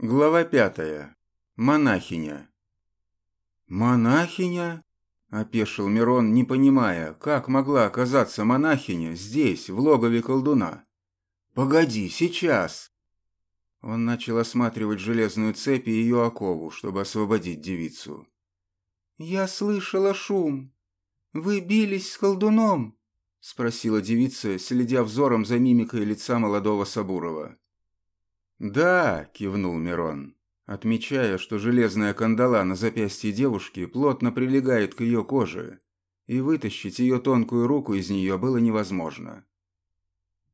Глава пятая. Монахиня. «Монахиня?» – опешил Мирон, не понимая, как могла оказаться монахиня здесь, в логове колдуна. «Погоди, сейчас!» Он начал осматривать железную цепь и ее окову, чтобы освободить девицу. «Я слышала шум. Вы бились с колдуном?» – спросила девица, следя взором за мимикой лица молодого Сабурова. «Да», – кивнул Мирон, отмечая, что железная кандала на запястье девушки плотно прилегает к ее коже, и вытащить ее тонкую руку из нее было невозможно.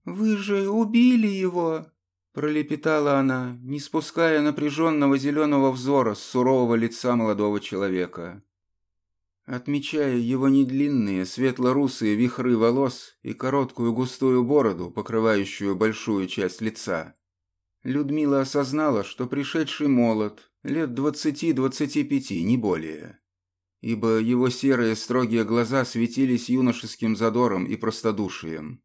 «Вы же убили его!» – пролепетала она, не спуская напряженного зеленого взора с сурового лица молодого человека. Отмечая его недлинные светло-русые вихры волос и короткую густую бороду, покрывающую большую часть лица, Людмила осознала, что пришедший молод, лет двадцати-двадцати пяти, не более. Ибо его серые строгие глаза светились юношеским задором и простодушием.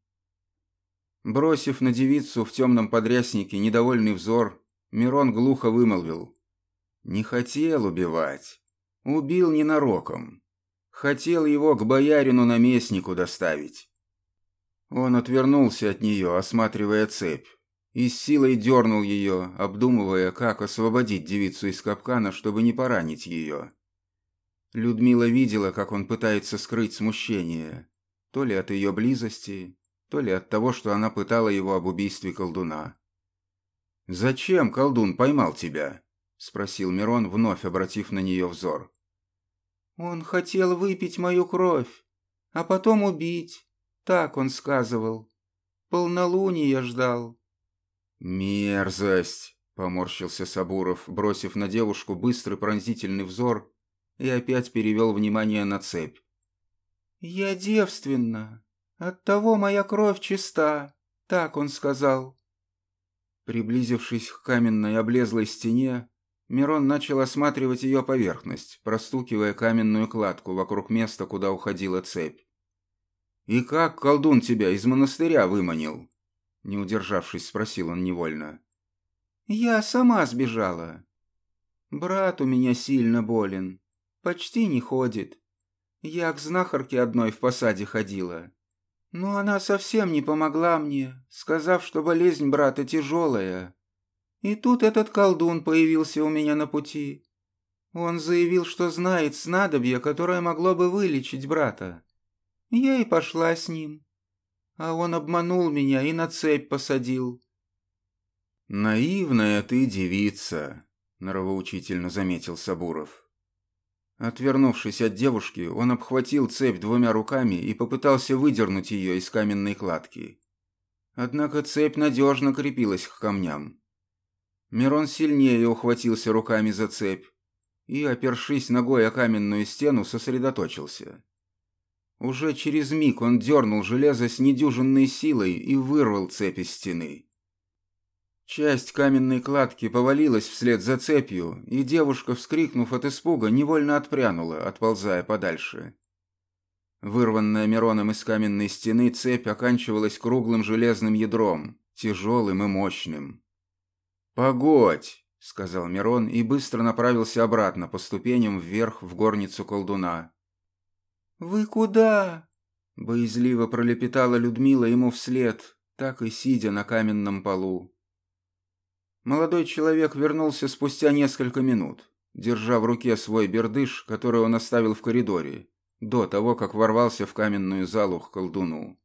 Бросив на девицу в темном подряснике недовольный взор, Мирон глухо вымолвил. «Не хотел убивать. Убил ненароком. Хотел его к боярину-наместнику доставить». Он отвернулся от нее, осматривая цепь и с силой дернул ее, обдумывая, как освободить девицу из капкана, чтобы не поранить ее. Людмила видела, как он пытается скрыть смущение, то ли от ее близости, то ли от того, что она пытала его об убийстве колдуна. «Зачем колдун поймал тебя?» – спросил Мирон, вновь обратив на нее взор. «Он хотел выпить мою кровь, а потом убить. Так он сказывал. Полнолуния ждал. «Мерзость!» – поморщился Сабуров, бросив на девушку быстрый пронзительный взор и опять перевел внимание на цепь. «Я девственна. Оттого моя кровь чиста», – так он сказал. Приблизившись к каменной облезлой стене, Мирон начал осматривать ее поверхность, простукивая каменную кладку вокруг места, куда уходила цепь. «И как колдун тебя из монастыря выманил?» Не удержавшись, спросил он невольно. «Я сама сбежала. Брат у меня сильно болен. Почти не ходит. Я к знахарке одной в посаде ходила. Но она совсем не помогла мне, сказав, что болезнь брата тяжелая. И тут этот колдун появился у меня на пути. Он заявил, что знает снадобье, которое могло бы вылечить брата. Я и пошла с ним а он обманул меня и на цепь посадил». «Наивная ты девица», — нравоучительно заметил Сабуров. Отвернувшись от девушки, он обхватил цепь двумя руками и попытался выдернуть ее из каменной кладки. Однако цепь надежно крепилась к камням. Мирон сильнее ухватился руками за цепь и, опершись ногой о каменную стену, сосредоточился. Уже через миг он дернул железо с недюжинной силой и вырвал цепь из стены. Часть каменной кладки повалилась вслед за цепью, и девушка, вскрикнув от испуга, невольно отпрянула, отползая подальше. Вырванная Мироном из каменной стены цепь оканчивалась круглым железным ядром, тяжелым и мощным. «Погодь!» — сказал Мирон и быстро направился обратно по ступеням вверх в горницу колдуна. «Вы куда?» – боязливо пролепетала Людмила ему вслед, так и сидя на каменном полу. Молодой человек вернулся спустя несколько минут, держа в руке свой бердыш, который он оставил в коридоре, до того, как ворвался в каменную залу к колдуну.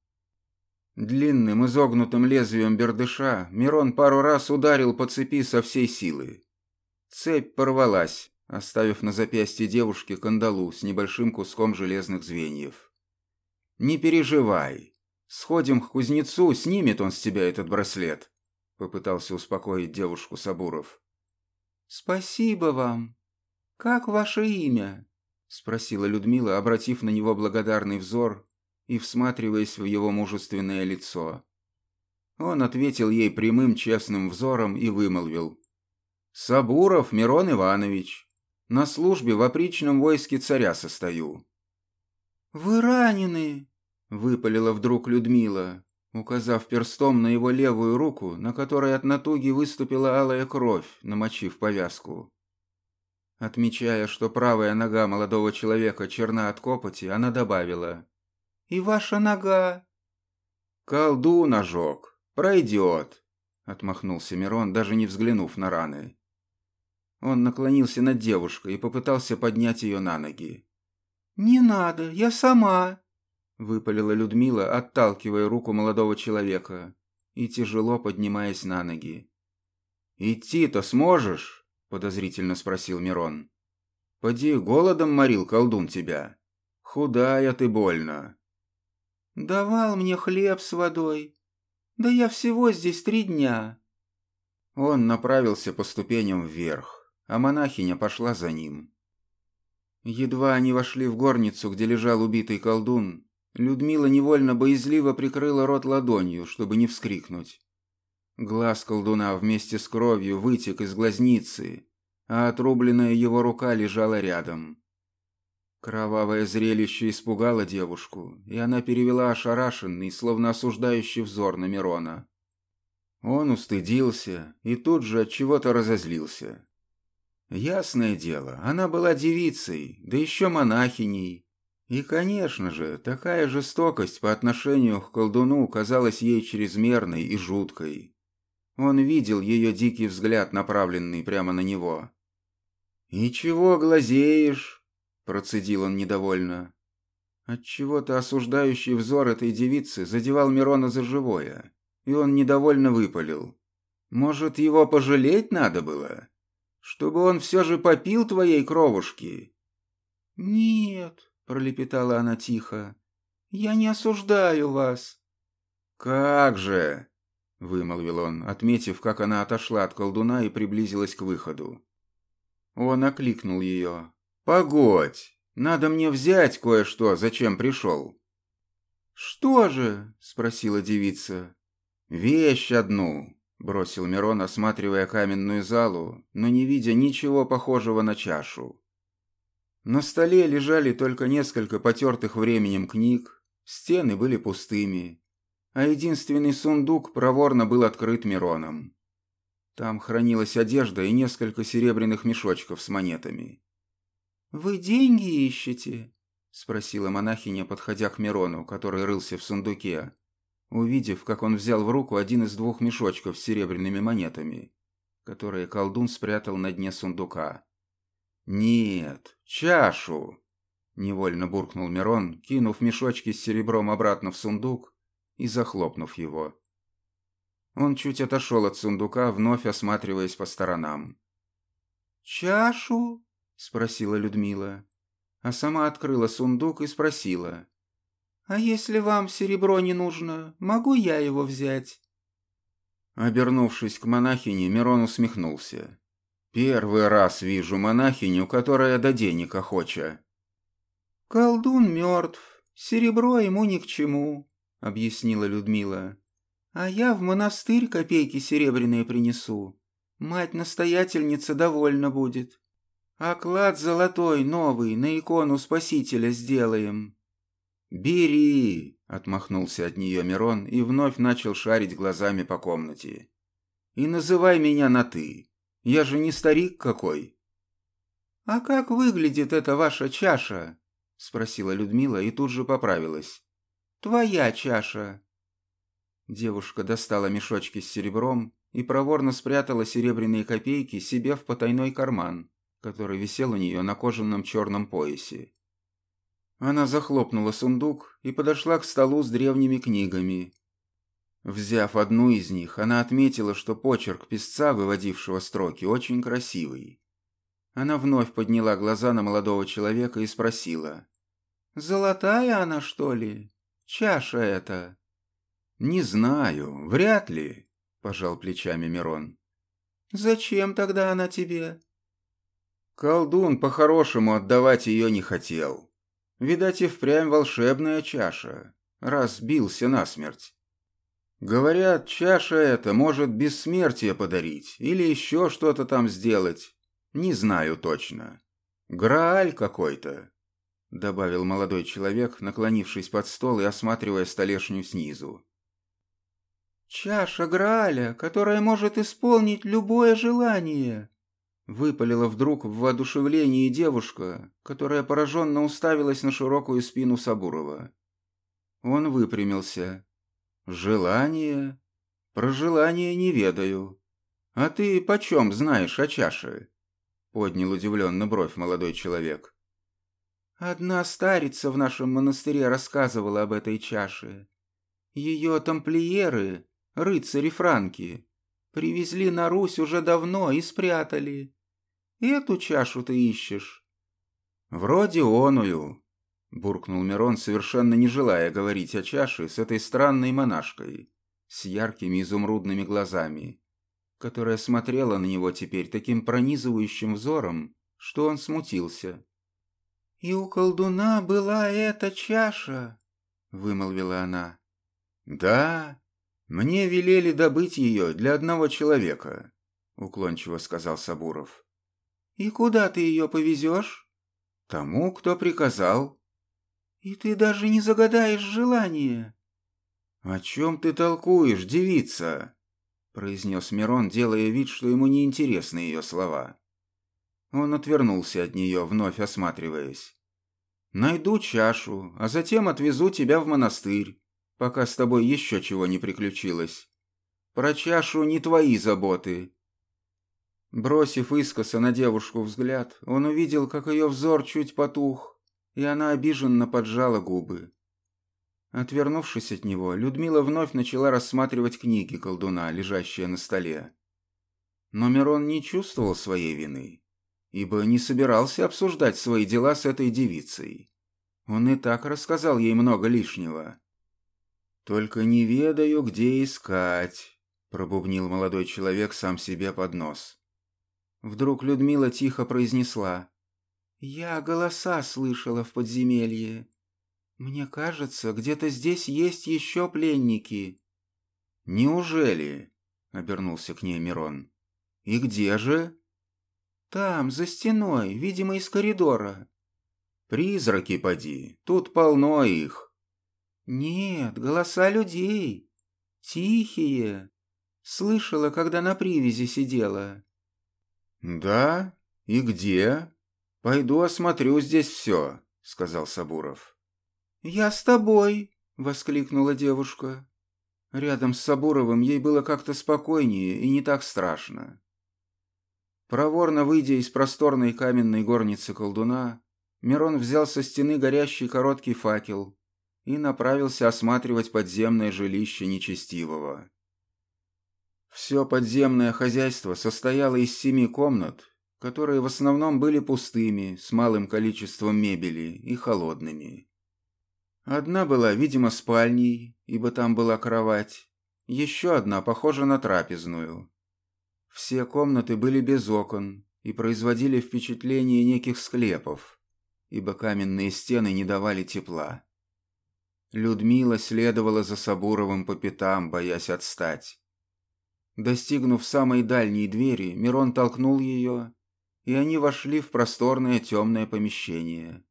Длинным изогнутым лезвием бердыша Мирон пару раз ударил по цепи со всей силы. Цепь порвалась, оставив на запястье девушки кандалу с небольшим куском железных звеньев. «Не переживай. Сходим к кузнецу, снимет он с тебя этот браслет», — попытался успокоить девушку Сабуров. «Спасибо вам. Как ваше имя?» — спросила Людмила, обратив на него благодарный взор и всматриваясь в его мужественное лицо. Он ответил ей прямым честным взором и вымолвил. «Сабуров Мирон Иванович». На службе в опричном войске царя состою». «Вы ранены!» — выпалила вдруг Людмила. указав перстом на его левую руку, на которой от натуги выступила алая кровь, намочив повязку. Отмечая, что правая нога молодого человека черна от копоти, она добавила. «И ваша нога?» «Колдун ожог. Пройдет», — отмахнулся Мирон, даже не взглянув на раны. Он наклонился над девушкой и попытался поднять ее на ноги. «Не надо, я сама», — выпалила Людмила, отталкивая руку молодого человека и тяжело поднимаясь на ноги. «Идти-то сможешь?» — подозрительно спросил Мирон. «Поди, голодом морил колдун тебя. Худая ты больно». «Давал мне хлеб с водой. Да я всего здесь три дня». Он направился по ступеням вверх, а монахиня пошла за ним. Едва они вошли в горницу, где лежал убитый колдун, Людмила невольно боязливо прикрыла рот ладонью, чтобы не вскрикнуть. Глаз колдуна вместе с кровью вытек из глазницы, а отрубленная его рука лежала рядом. Кровавое зрелище испугало девушку, и она перевела ошарашенный, словно осуждающий взор на Мирона. Он устыдился и тут же от чего-то разозлился. Ясное дело, она была девицей, да еще монахиней. И, конечно же, такая жестокость по отношению к колдуну казалась ей чрезмерной и жуткой. Он видел ее дикий взгляд, направленный прямо на него. «И чего глазеешь?» – процедил он недовольно. Отчего-то осуждающий взор этой девицы задевал Мирона за живое, и он недовольно выпалил. «Может, его пожалеть надо было? Чтобы он все же попил твоей кровушки?» «Нет», — пролепетала она тихо, — «я не осуждаю вас». «Как же!» вымолвил он, отметив, как она отошла от колдуна и приблизилась к выходу. Он окликнул ее. «Погодь! Надо мне взять кое-что, зачем пришел». «Что же?» — спросила девица. «Вещь одну», — бросил Мирон, осматривая каменную залу, но не видя ничего похожего на чашу. На столе лежали только несколько потертых временем книг, стены были пустыми, а единственный сундук проворно был открыт Мироном. Там хранилась одежда и несколько серебряных мешочков с монетами. «Вы деньги ищете?» — спросила монахиня, подходя к Мирону, который рылся в сундуке, увидев, как он взял в руку один из двух мешочков с серебряными монетами, которые колдун спрятал на дне сундука. «Нет, чашу!» — невольно буркнул Мирон, кинув мешочки с серебром обратно в сундук и захлопнув его. Он чуть отошел от сундука, вновь осматриваясь по сторонам. «Чашу?» — спросила Людмила, а сама открыла сундук и спросила. «А если вам серебро не нужно, могу я его взять?» Обернувшись к монахине, Мирон усмехнулся. «Первый раз вижу монахиню, которая до денег охоча». «Колдун мертв, серебро ему ни к чему объяснила Людмила. «А я в монастырь копейки серебряные принесу. Мать-настоятельница довольна будет. А клад золотой новый на икону Спасителя сделаем». «Бери!» — отмахнулся от нее Мирон и вновь начал шарить глазами по комнате. «И называй меня на «ты». Я же не старик какой». «А как выглядит эта ваша чаша?» — спросила Людмила и тут же поправилась. Твоя чаша!» Девушка достала мешочки с серебром и проворно спрятала серебряные копейки себе в потайной карман, который висел у нее на кожаном черном поясе. Она захлопнула сундук и подошла к столу с древними книгами. Взяв одну из них, она отметила, что почерк писца, выводившего строки, очень красивый. Она вновь подняла глаза на молодого человека и спросила. «Золотая она, что ли?» Чаша это. Не знаю, вряд ли, пожал плечами Мирон. Зачем тогда она тебе? Колдун по-хорошему отдавать ее не хотел. Видать, и впрямь волшебная чаша, раз бился насмерть. Говорят, чаша эта может бессмертие подарить или еще что-то там сделать. Не знаю точно. Грааль какой-то добавил молодой человек, наклонившись под стол и осматривая столешню снизу. «Чаша Грааля, которая может исполнить любое желание!» Выпалила вдруг в воодушевлении девушка, которая пораженно уставилась на широкую спину Сабурова. Он выпрямился. «Желание? Про желание не ведаю. А ты почем знаешь о чаше?» Поднял удивленно бровь молодой человек. «Одна старица в нашем монастыре рассказывала об этой чаше. Ее тамплиеры рыцари Франки, привезли на Русь уже давно и спрятали. Эту чашу ты ищешь?» «Вроде оную», — буркнул Мирон, совершенно не желая говорить о чаше с этой странной монашкой, с яркими изумрудными глазами, которая смотрела на него теперь таким пронизывающим взором, что он смутился. «И у колдуна была эта чаша», — вымолвила она. «Да, «Мне велели добыть ее для одного человека», — уклончиво сказал Сабуров. «И куда ты ее повезешь?» «Тому, кто приказал». «И ты даже не загадаешь желание». «О чем ты толкуешь, девица?» — произнес Мирон, делая вид, что ему неинтересны ее слова. Он отвернулся от нее, вновь осматриваясь. «Найду чашу, а затем отвезу тебя в монастырь пока с тобой еще чего не приключилось. Про чашу не твои заботы». Бросив искоса на девушку взгляд, он увидел, как ее взор чуть потух, и она обиженно поджала губы. Отвернувшись от него, Людмила вновь начала рассматривать книги колдуна, лежащие на столе. Но Мирон не чувствовал своей вины, ибо не собирался обсуждать свои дела с этой девицей. Он и так рассказал ей много лишнего. «Только не ведаю, где искать», — пробубнил молодой человек сам себе под нос. Вдруг Людмила тихо произнесла. «Я голоса слышала в подземелье. Мне кажется, где-то здесь есть еще пленники». «Неужели?» — обернулся к ней Мирон. «И где же?» «Там, за стеной, видимо, из коридора». «Призраки, поди, тут полно их», «Нет, голоса людей. Тихие. Слышала, когда на привязи сидела». «Да? И где? Пойду осмотрю здесь все», — сказал Сабуров. «Я с тобой», — воскликнула девушка. Рядом с Сабуровым ей было как-то спокойнее и не так страшно. Проворно выйдя из просторной каменной горницы колдуна, Мирон взял со стены горящий короткий факел и направился осматривать подземное жилище нечестивого. Все подземное хозяйство состояло из семи комнат, которые в основном были пустыми, с малым количеством мебели и холодными. Одна была, видимо, спальней, ибо там была кровать, еще одна похожа на трапезную. Все комнаты были без окон и производили впечатление неких склепов, ибо каменные стены не давали тепла. Людмила следовала за Сабуровым по пятам, боясь отстать. Достигнув самой дальней двери, Мирон толкнул ее, и они вошли в просторное темное помещение.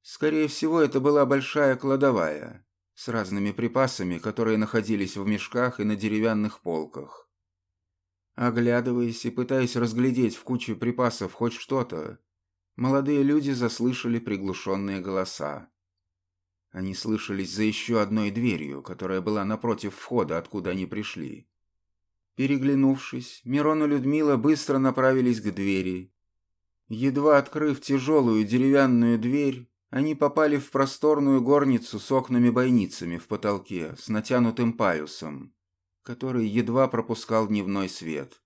Скорее всего, это была большая кладовая с разными припасами, которые находились в мешках и на деревянных полках. Оглядываясь и пытаясь разглядеть в куче припасов хоть что-то, молодые люди заслышали приглушенные голоса. Они слышались за еще одной дверью, которая была напротив входа, откуда они пришли. Переглянувшись, Мирон и Людмила быстро направились к двери. Едва открыв тяжелую деревянную дверь, они попали в просторную горницу с окнами-бойницами в потолке, с натянутым паюсом, который едва пропускал дневной свет.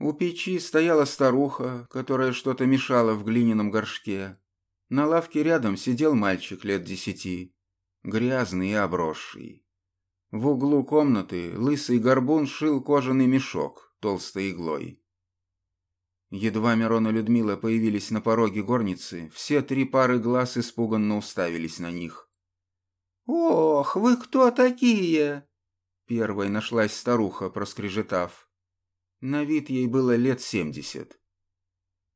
У печи стояла старуха, которая что-то мешала в глиняном горшке, на лавке рядом сидел мальчик лет десяти, грязный и обросший. В углу комнаты лысый горбун шил кожаный мешок толстой иглой. Едва Мирон и Людмила появились на пороге горницы, все три пары глаз испуганно уставились на них. «Ох, вы кто такие?» Первой нашлась старуха, проскрежетав. На вид ей было лет семьдесят.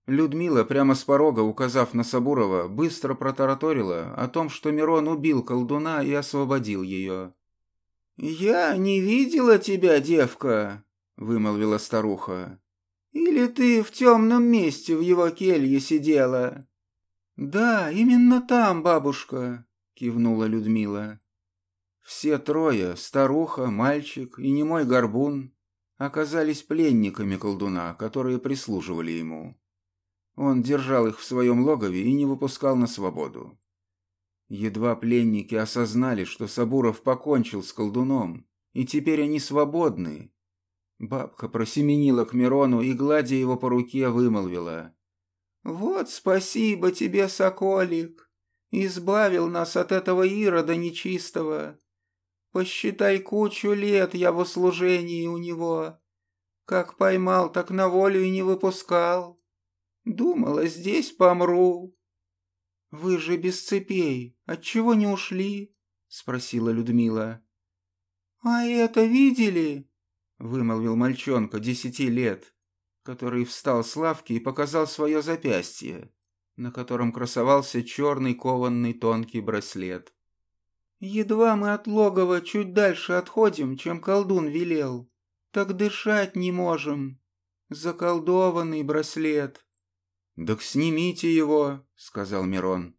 Людмила, прямо с порога указав на Сабурова, быстро протараторила о том, что Мирон убил колдуна и освободил ее. «Я не видела тебя, девка», — вымолвила старуха. «Или ты в темном месте в его келье сидела?» «Да, именно там, бабушка», — кивнула Людмила. Все трое, старуха, мальчик и немой горбун, оказались пленниками колдуна, которые прислуживали ему. Он держал их в своем логове и не выпускал на свободу. Едва пленники осознали, что Сабуров покончил с колдуном, и теперь они свободны. Бабка просеменила к Мирону и, гладя его по руке, вымолвила. «Вот спасибо тебе, соколик! Избавил нас от этого ирода нечистого. Посчитай кучу лет я в услужении у него. Как поймал, так на волю и не выпускал. Думала, здесь помру. Вы же без цепей, отчего не ушли? Спросила Людмила. А это видели? Вымолвил мальчонка десяти лет, который встал с лавки и показал свое запястье, на котором красовался черный кованный тонкий браслет. Едва мы от логова чуть дальше отходим, чем колдун велел. Так дышать не можем. Заколдованный браслет. «Так снимите его», — сказал Мирон.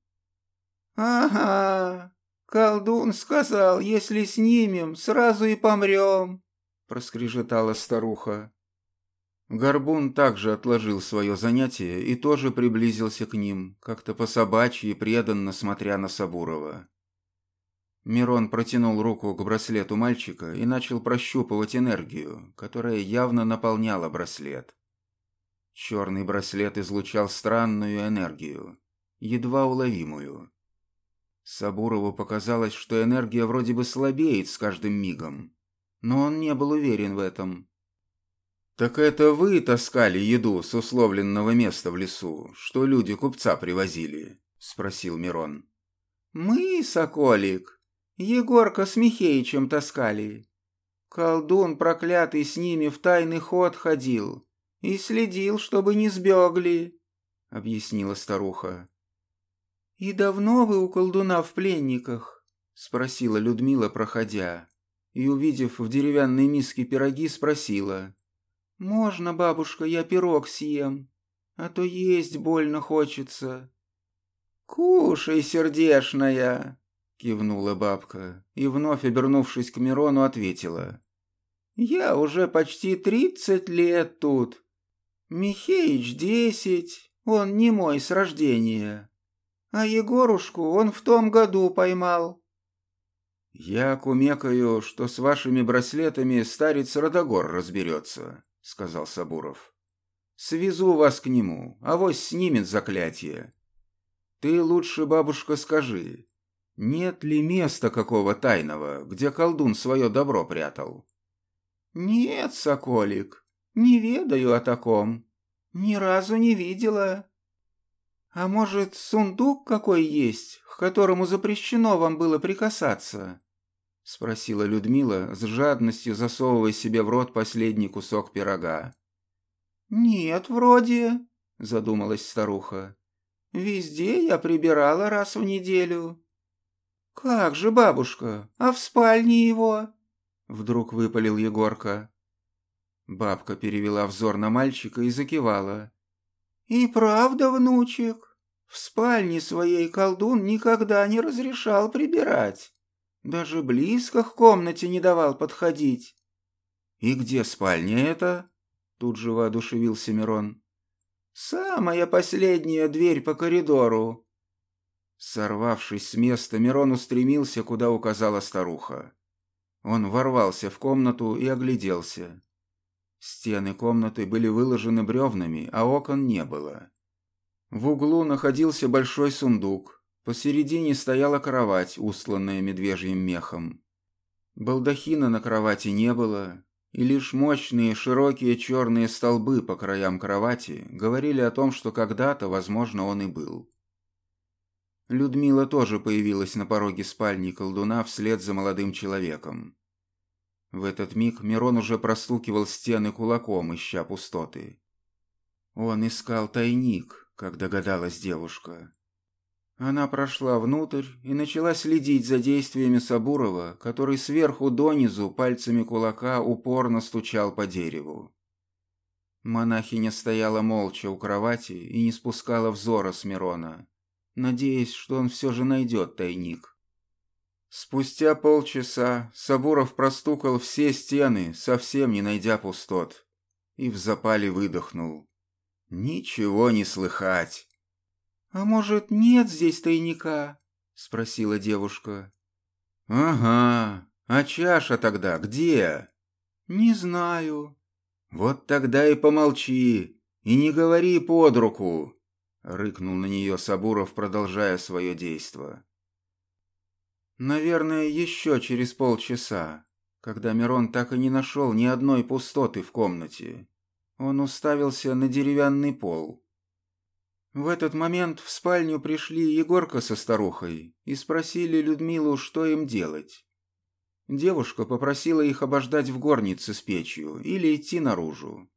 «Ага, колдун сказал, если снимем, сразу и помрем», — проскрежетала старуха. Горбун также отложил свое занятие и тоже приблизился к ним, как-то по-собачьи преданно смотря на Сабурова. Мирон протянул руку к браслету мальчика и начал прощупывать энергию, которая явно наполняла браслет. Черный браслет излучал странную энергию, едва уловимую. Сабурову показалось, что энергия вроде бы слабеет с каждым мигом, но он не был уверен в этом. «Так это вы таскали еду с условленного места в лесу, что люди купца привозили?» — спросил Мирон. «Мы, Соколик, Егорка с Михеичем таскали. Колдун проклятый с ними в тайный ход ходил и следил, чтобы не сбегли, — объяснила старуха. «И давно вы у колдуна в пленниках?» — спросила Людмила, проходя, и, увидев в деревянной миске пироги, спросила. «Можно, бабушка, я пирог съем, а то есть больно хочется». «Кушай, сердешная!» Кивнула бабка и, вновь обернувшись к Мирону, ответила. «Я уже почти тридцать лет тут. Михеич десять, он не мой с рождения. А Егорушку он в том году поймал». «Я кумекаю, что с вашими браслетами старец Родогор разберется», — сказал Сабуров. «Свезу вас к нему, авось снимет заклятие. Ты лучше, бабушка, скажи, нет ли места какого тайного, где колдун свое добро прятал? Нет, соколик, не ведаю о таком. Ни разу не видела. А может, сундук какой есть, к которому запрещено вам было прикасаться? Спросила Людмила, с жадностью засовывая себе в рот последний кусок пирога. «Нет, вроде», — задумалась старуха. «Везде я прибирала раз в неделю». «Как же, бабушка, а в спальне его?» Вдруг выпалил Егорка. Бабка перевела взор на мальчика и закивала. «И правда, внучек, в спальне своей колдун никогда не разрешал прибирать. Даже близко к комнате не давал подходить». «И где спальня эта?» Тут же воодушевился Мирон. «Самая последняя дверь по коридору», Сорвавшись с места, Мирон устремился, куда указала старуха. Он ворвался в комнату и огляделся. Стены комнаты были выложены бревнами, а окон не было. В углу находился большой сундук. Посередине стояла кровать, устланная медвежьим мехом. Балдахина на кровати не было, и лишь мощные широкие черные столбы по краям кровати говорили о том, что когда-то, возможно, он и был. Людмила тоже появилась на пороге спальни колдуна вслед за молодым человеком. В этот миг Мирон уже простукивал стены кулаком, ища пустоты. Он искал тайник, как догадалась девушка. Она прошла внутрь и начала следить за действиями Сабурова, который сверху донизу пальцами кулака упорно стучал по дереву. Монахиня стояла молча у кровати и не спускала взора с Мирона, надеясь, что он все же найдет тайник. Спустя полчаса Сабуров простукал все стены, совсем не найдя пустот, и в запале выдохнул. «Ничего не слыхать!» «А может, нет здесь тайника?» — спросила девушка. «Ага, а чаша тогда где?» «Не знаю». «Вот тогда и помолчи, и не говори под руку!» — рыкнул на нее Сабуров, продолжая свое действо. Наверное, еще через полчаса, когда Мирон так и не нашел ни одной пустоты в комнате, он уставился на деревянный пол. В этот момент в спальню пришли Егорка со старухой и спросили Людмилу, что им делать. Девушка попросила их обождать в горнице с печью или идти наружу.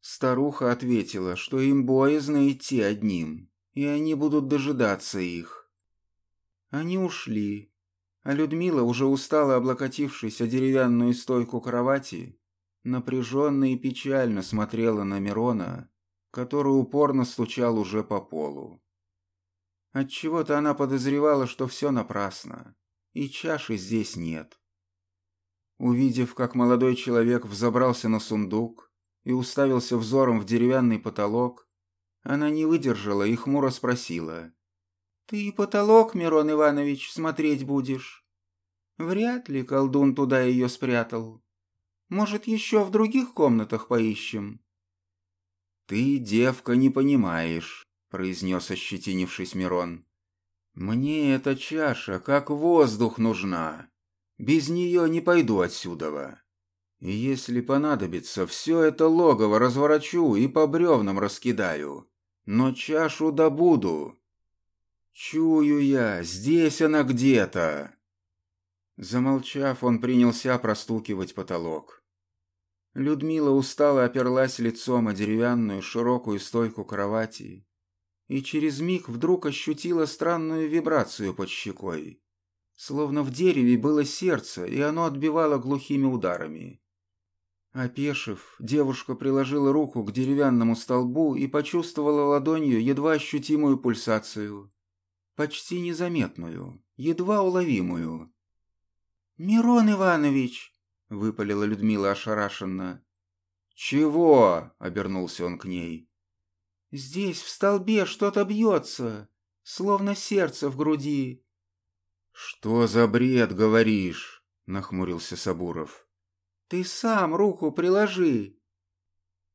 Старуха ответила, что им боязно идти одним, и они будут дожидаться их. Они ушли, а Людмила, уже устала облокотившись о деревянную стойку кровати, напряженно и печально смотрела на Мирона, который упорно стучал уже по полу. Отчего-то она подозревала, что все напрасно, и чаши здесь нет. Увидев, как молодой человек взобрался на сундук и уставился взором в деревянный потолок, она не выдержала и хмуро спросила. «Ты потолок, Мирон Иванович, смотреть будешь?» «Вряд ли колдун туда ее спрятал. Может, еще в других комнатах поищем?» «Ты, девка, не понимаешь», — произнес ощетинившись Мирон. «Мне эта чаша как воздух нужна. Без нее не пойду отсюда. Если понадобится, все это логово разворачу и по бревнам раскидаю. Но чашу добуду. Чую я, здесь она где-то». Замолчав, он принялся простукивать потолок. Людмила устало оперлась лицом о деревянную широкую стойку кровати и через миг вдруг ощутила странную вибрацию под щекой. Словно в дереве было сердце, и оно отбивало глухими ударами. Опешив, девушка приложила руку к деревянному столбу и почувствовала ладонью едва ощутимую пульсацию. Почти незаметную, едва уловимую. «Мирон Иванович!» — выпалила Людмила ошарашенно. «Чего?» — обернулся он к ней. «Здесь, в столбе, что-то бьется, словно сердце в груди». «Что за бред говоришь?» — нахмурился Сабуров. «Ты сам руку приложи».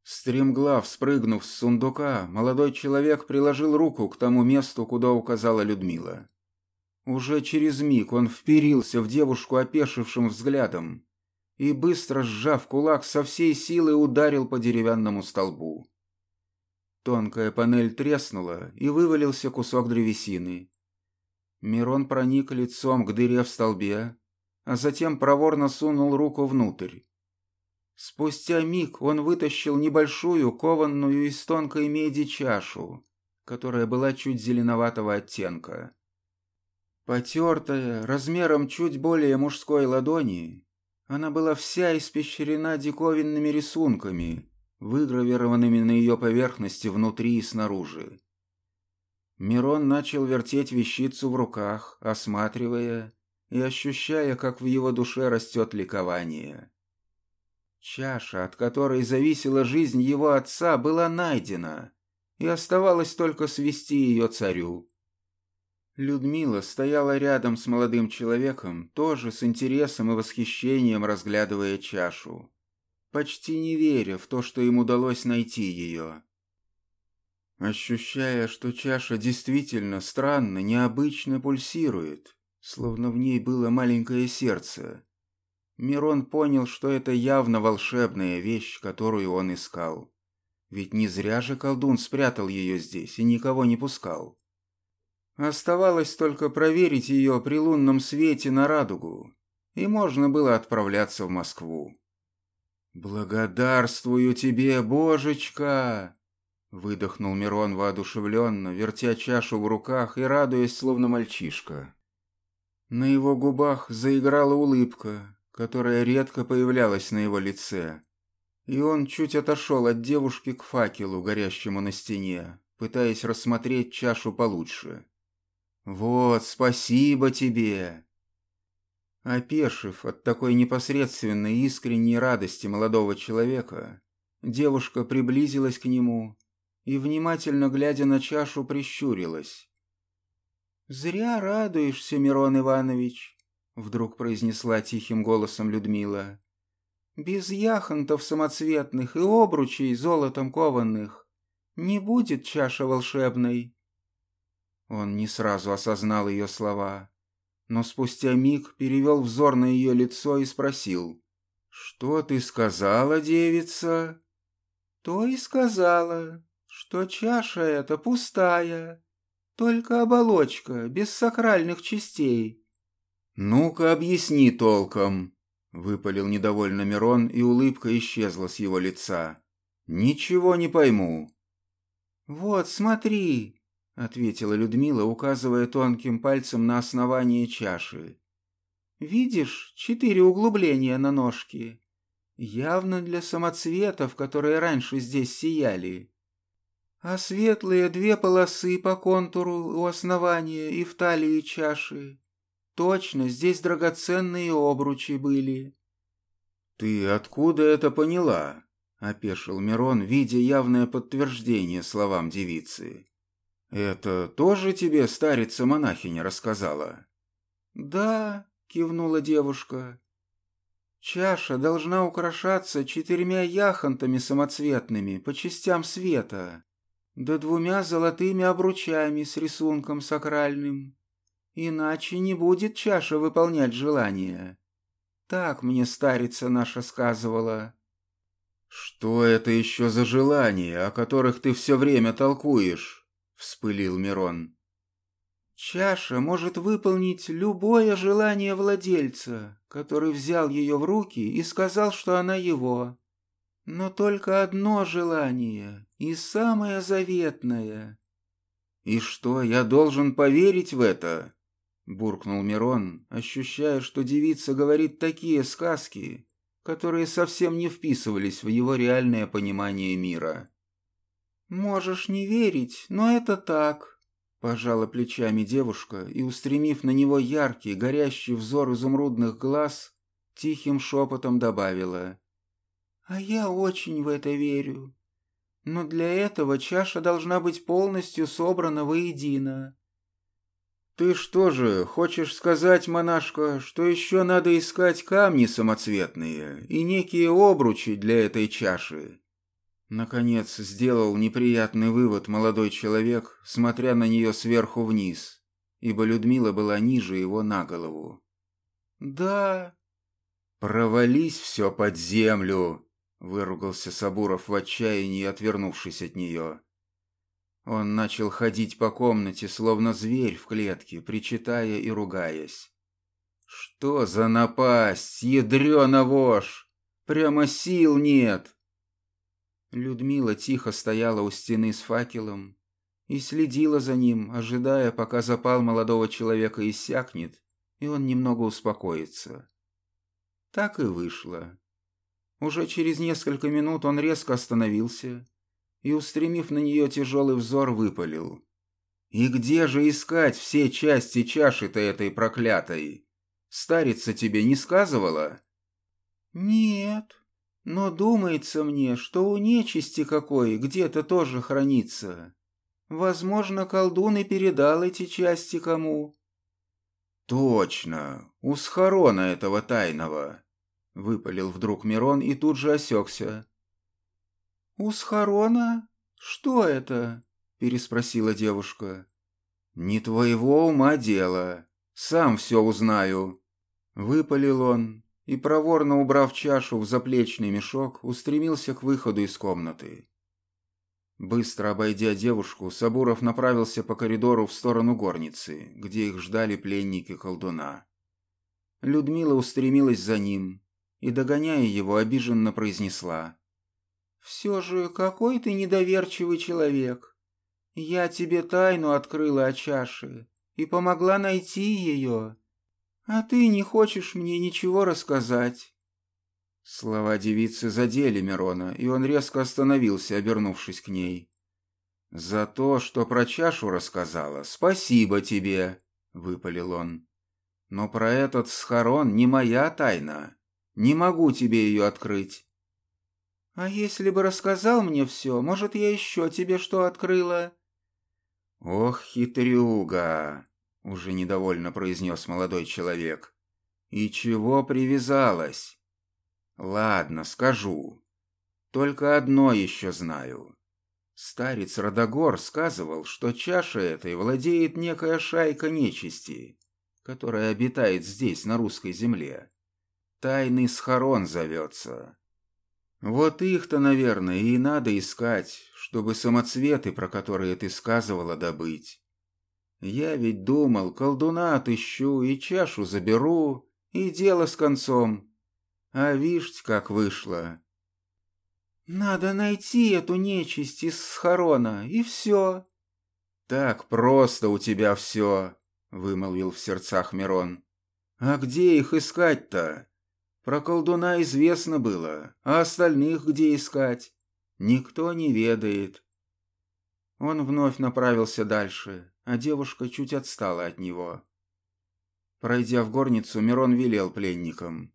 Стремглав, спрыгнув с сундука, молодой человек приложил руку к тому месту, куда указала Людмила. Уже через миг он вперился в девушку опешившим взглядом и, быстро сжав кулак, со всей силы ударил по деревянному столбу. Тонкая панель треснула, и вывалился кусок древесины. Мирон проник лицом к дыре в столбе, а затем проворно сунул руку внутрь. Спустя миг он вытащил небольшую, кованную из тонкой меди чашу, которая была чуть зеленоватого оттенка. Потертая, размером чуть более мужской ладони, она была вся испещрена диковинными рисунками, выгравированными на ее поверхности внутри и снаружи. Мирон начал вертеть вещицу в руках, осматривая и ощущая, как в его душе растет ликование. Чаша, от которой зависела жизнь его отца, была найдена, и оставалось только свести ее царю. Людмила стояла рядом с молодым человеком, тоже с интересом и восхищением разглядывая чашу, почти не веря в то, что им удалось найти ее. Ощущая, что чаша действительно странно, необычно пульсирует, словно в ней было маленькое сердце, Мирон понял, что это явно волшебная вещь, которую он искал. Ведь не зря же колдун спрятал ее здесь и никого не пускал. Оставалось только проверить ее при лунном свете на радугу, и можно было отправляться в Москву. «Благодарствую тебе, божечка!» Выдохнул Мирон воодушевленно, вертя чашу в руках и радуясь, словно мальчишка. На его губах заиграла улыбка, которая редко появлялась на его лице. И он чуть отошел от девушки к факелу, горящему на стене, пытаясь рассмотреть чашу получше. «Вот, спасибо тебе!» Опешив от такой непосредственной искренней радости молодого человека, девушка приблизилась к нему и, внимательно глядя на чашу, прищурилась. «Зря радуешься, Мирон Иванович», — вдруг произнесла тихим голосом Людмила. «Без яхонтов самоцветных и обручей золотом кованных не будет чаша волшебной». Он не сразу осознал ее слова, но спустя миг перевел взор на ее лицо и спросил. «Что ты сказала, девица?» «То и сказала, что чаша эта пустая, только оболочка, без сакральных частей». «Ну-ка, объясни толком», — выпалил недовольно Мирон, и улыбка исчезла с его лица. «Ничего не пойму». «Вот, смотри», — ответила Людмила, указывая тонким пальцем на основание чаши. «Видишь четыре углубления на ножке? Явно для самоцветов, которые раньше здесь сияли а светлые две полосы по контуру у основания и в талии чаши. Точно, здесь драгоценные обручи были. «Ты откуда это поняла?» — опешил Мирон, видя явное подтверждение словам девицы. «Это тоже тебе старица-монахиня рассказала?» «Да», — кивнула девушка. «Чаша должна украшаться четырьмя яхонтами самоцветными по частям света да двумя золотыми обручами с рисунком сакральным. Иначе не будет чаша выполнять желание. Так мне старица наша сказывала. «Что это еще за желания, о которых ты все время толкуешь?» — вспылил Мирон. «Чаша может выполнить любое желание владельца, который взял ее в руки и сказал, что она его. Но только одно желание, и самое заветное. «И что, я должен поверить в это?» — буркнул Мирон, ощущая, что девица говорит такие сказки, которые совсем не вписывались в его реальное понимание мира. «Можешь не верить, но это так», — пожала плечами девушка и, устремив на него яркий, горящий взор изумрудных глаз, тихим шепотом добавила. А я очень в это верю. Но для этого чаша должна быть полностью собрана воедино. Ты что же, хочешь сказать, монашка, что еще надо искать камни самоцветные и некие обручи для этой чаши? Наконец сделал неприятный вывод молодой человек, смотря на нее сверху вниз, ибо Людмила была ниже его на голову. «Да». «Провались все под землю!» Выругался Сабуров в отчаянии, отвернувшись от нее. Он начал ходить по комнате, словно зверь в клетке, причитая и ругаясь. «Что за напасть, ядрёна вошь! Прямо сил нет!» Людмила тихо стояла у стены с факелом и следила за ним, ожидая, пока запал молодого человека иссякнет, и он немного успокоится. Так и вышло. Уже через несколько минут он резко остановился и, устремив на нее тяжелый взор, выпалил. «И где же искать все части чаши-то этой проклятой? Старица тебе не сказывала?» «Нет, но думается мне, что у нечисти какой где-то тоже хранится. Возможно, колдун и передал эти части кому». «Точно, у схорона этого тайного. — выпалил вдруг Мирон и тут же осекся. «У схорона? Что это?» — переспросила девушка. «Не твоего ума дело. Сам все узнаю», — выпалил он и, проворно убрав чашу в заплечный мешок, устремился к выходу из комнаты. Быстро обойдя девушку, Сабуров направился по коридору в сторону горницы, где их ждали пленники колдуна. Людмила устремилась за ним, и, догоняя его, обиженно произнесла. «Все же какой ты недоверчивый человек. Я тебе тайну открыла о чаше и помогла найти ее, а ты не хочешь мне ничего рассказать». Слова девицы задели Мирона, и он резко остановился, обернувшись к ней. «За то, что про чашу рассказала, спасибо тебе», — выпалил он. «Но про этот схорон не моя тайна. Не могу тебе ее открыть». «А если бы рассказал мне все, может, я еще тебе что открыла?» «Ох, хитрюга!» — уже недовольно произнес молодой человек. «И чего привязалась?» «Ладно, скажу. Только одно еще знаю. Старец Родогор сказывал, что чаша этой владеет некая шайка нечисти, которая обитает здесь, на русской земле. Тайный схорон зовется. Вот их-то, наверное, и надо искать, чтобы самоцветы, про которые ты сказывала, добыть. Я ведь думал, колдуна отыщу и чашу заберу, и дело с концом. А вишь, как вышло. «Надо найти эту нечисть из схорона, и все». «Так просто у тебя все», — вымолвил в сердцах Мирон. «А где их искать-то? Про колдуна известно было, а остальных где искать? Никто не ведает». Он вновь направился дальше, а девушка чуть отстала от него. Пройдя в горницу, Мирон велел пленникам.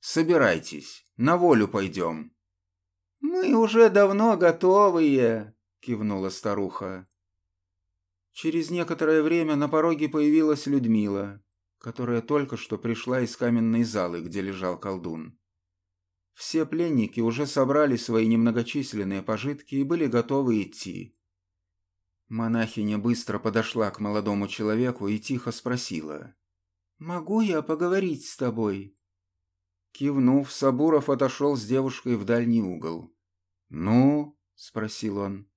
«Собирайтесь, на волю пойдем». «Мы уже давно готовые», — кивнула старуха. Через некоторое время на пороге появилась Людмила, которая только что пришла из каменной залы, где лежал колдун. Все пленники уже собрали свои немногочисленные пожитки и были готовы идти. Монахиня быстро подошла к молодому человеку и тихо спросила. «Могу я поговорить с тобой?» Кивнув, Сабуров отошел с девушкой в дальний угол. «Ну?» — спросил он.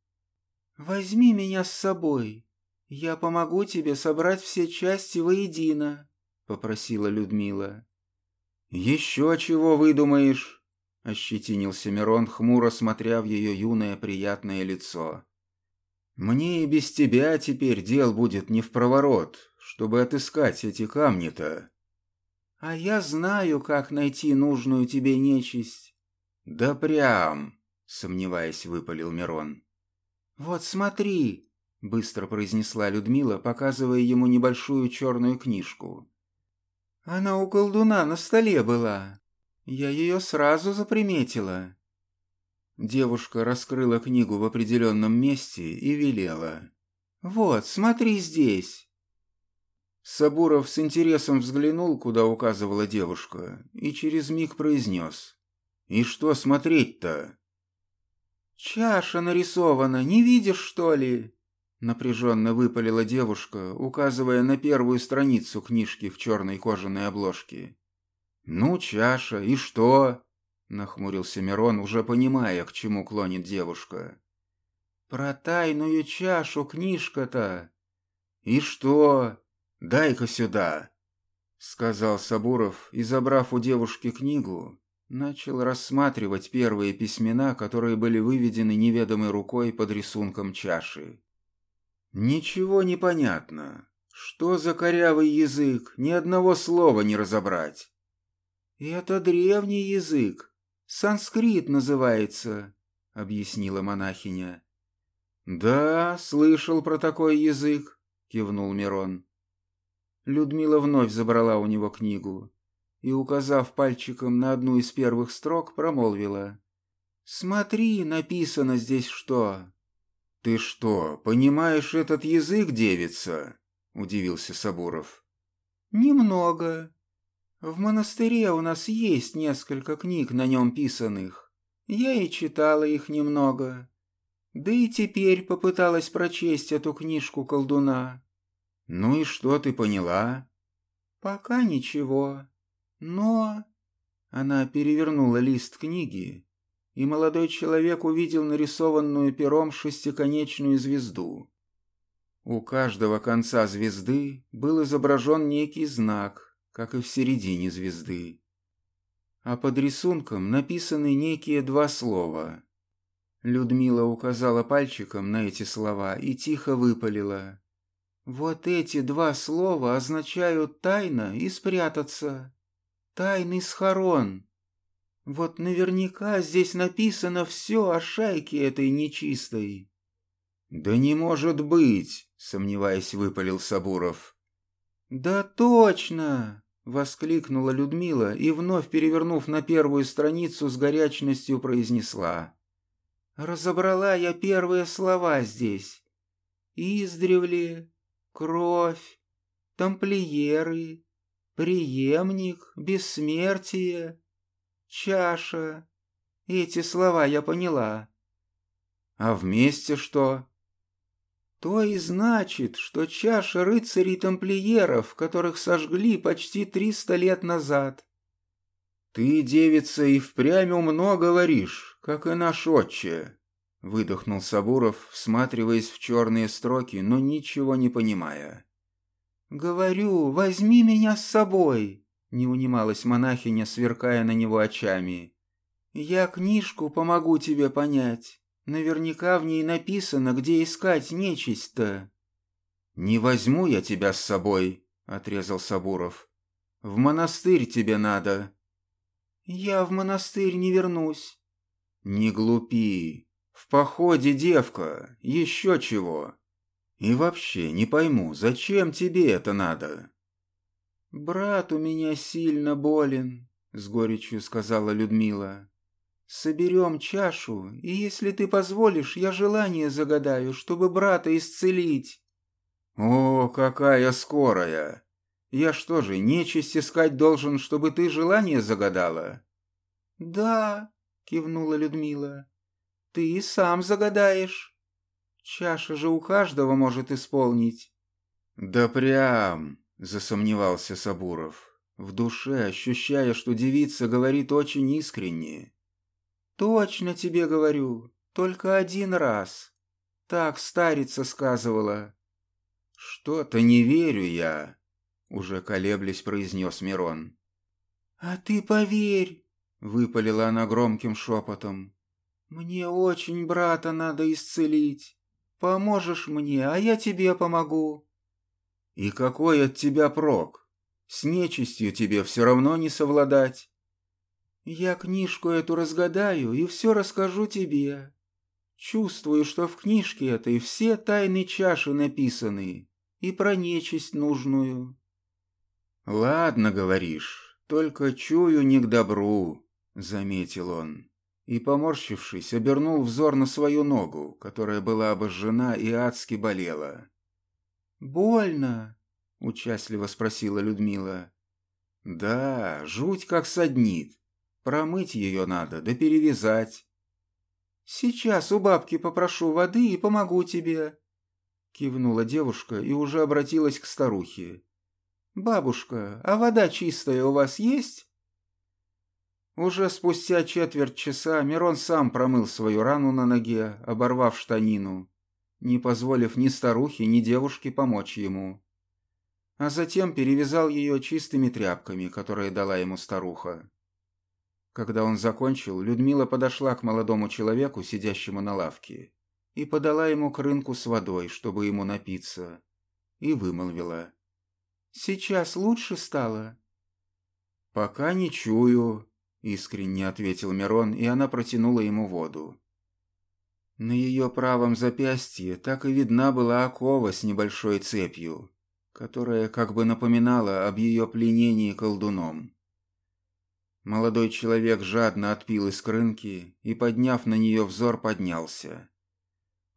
«Возьми меня с собой. Я помогу тебе собрать все части воедино», — попросила Людмила. «Еще чего выдумаешь?» — ощетинился Мирон, хмуро смотря в ее юное приятное лицо. «Мне и без тебя теперь дел будет не в проворот, чтобы отыскать эти камни-то». «А я знаю, как найти нужную тебе нечисть». «Да прям!» — сомневаясь, выпалил Мирон. «Вот смотри!» — быстро произнесла Людмила, показывая ему небольшую черную книжку. «Она у колдуна на столе была. Я ее сразу заприметила». Девушка раскрыла книгу в определенном месте и велела. «Вот, смотри здесь!» Сабуров с интересом взглянул, куда указывала девушка, и через миг произнес. «И что смотреть-то?» «Чаша нарисована, не видишь, что ли?» Напряженно выпалила девушка, указывая на первую страницу книжки в черной кожаной обложке. «Ну, чаша, и что?» Нахмурился Мирон, уже понимая, к чему клонит девушка. «Про тайную чашу книжка-то!» «И что?» «Дай-ка сюда!» — сказал Сабуров и, забрав у девушки книгу, начал рассматривать первые письмена, которые были выведены неведомой рукой под рисунком чаши. «Ничего не понятно. Что за корявый язык? Ни одного слова не разобрать». «Это древний язык. Санскрит называется», — объяснила монахиня. «Да, слышал про такой язык», — кивнул Мирон. Людмила вновь забрала у него книгу и, указав пальчиком на одну из первых строк, промолвила. «Смотри, написано здесь что». «Ты что, понимаешь этот язык, девица?» — удивился Сабуров. «Немного. В монастыре у нас есть несколько книг на нем писанных. Я и читала их немного. Да и теперь попыталась прочесть эту книжку колдуна. «Ну и что ты поняла?» «Пока ничего. Но...» Она перевернула лист книги, и молодой человек увидел нарисованную пером шестиконечную звезду. У каждого конца звезды был изображен некий знак, как и в середине звезды. А под рисунком написаны некие два слова. Людмила указала пальчиком на эти слова и тихо выпалила. «Вот эти два слова означают «тайна» и «спрятаться». «Тайный схорон». Вот наверняка здесь написано все о шайке этой нечистой. «Да не может быть!» — сомневаясь, выпалил Сабуров. «Да точно!» — воскликнула Людмила и, вновь перевернув на первую страницу, с горячностью произнесла. «Разобрала я первые слова здесь. Издревле, кровь, тамплиеры, преемник, бессмертие, чаша. Эти слова я поняла. А вместе что? То и значит, что чаша рыцарей-тамплиеров, которых сожгли почти триста лет назад. Ты, девица, и впрямь умно говоришь, как и наш отче, выдохнул Сабуров, всматриваясь в черные строки, но ничего не понимая. «Говорю, возьми меня с собой», — не унималась монахиня, сверкая на него очами. «Я книжку помогу тебе понять. Наверняка в ней написано, где искать нечисть-то». «Не возьму я тебя с собой», — отрезал Сабуров. «В монастырь тебе надо». «Я в монастырь не вернусь». «Не глупи. В походе девка. Еще чего. И вообще, не пойму, зачем тебе это надо?» «Брат у меня сильно болен», — с горечью сказала Людмила. Соберем чашу, и если ты позволишь, я желание загадаю, чтобы брата исцелить. О, какая скорая! Я что же, нечисть искать должен, чтобы ты желание загадала? Да, кивнула Людмила. Ты и сам загадаешь. Чаша же у каждого может исполнить. Да прям, засомневался Сабуров, в душе ощущая, что девица говорит очень искренне. «Точно тебе говорю, только один раз. Так старица сказывала». «Что-то не верю я», — уже колеблясь произнес Мирон. «А ты поверь», — выпалила она громким шепотом. «Мне очень брата надо исцелить. Поможешь мне, а я тебе помогу». «И какой от тебя прок? С нечистью тебе все равно не совладать». Я книжку эту разгадаю и все расскажу тебе. Чувствую, что в книжке этой все тайны чаши написаны, и про нечисть нужную. Ладно, говоришь, только чую не к добру, заметил он, и, поморщившись, обернул взор на свою ногу, которая была обожжена и адски болела. «Больно?» — участливо спросила Людмила. «Да, жуть как саднит. Промыть ее надо, да перевязать. Сейчас у бабки попрошу воды и помогу тебе. Кивнула девушка и уже обратилась к старухе. «Бабушка, а вода чистая у вас есть?» Уже спустя четверть часа Мирон сам промыл свою рану на ноге, оборвав штанину, не позволив ни старухе, ни девушке помочь ему. А затем перевязал ее чистыми тряпками, которые дала ему старуха. Когда он закончил, Людмила подошла к молодому человеку, сидящему на лавке, и подала ему крынку с водой, чтобы ему напиться, и вымолвила. «Сейчас лучше стало?» «Пока не чую», — искренне ответил Мирон, и она протянула ему воду. На ее правом запястье так и видна была окова с небольшой цепью, которая как бы напоминала об ее пленении колдуном. Молодой человек жадно отпил из крынки и, подняв на нее взор, поднялся.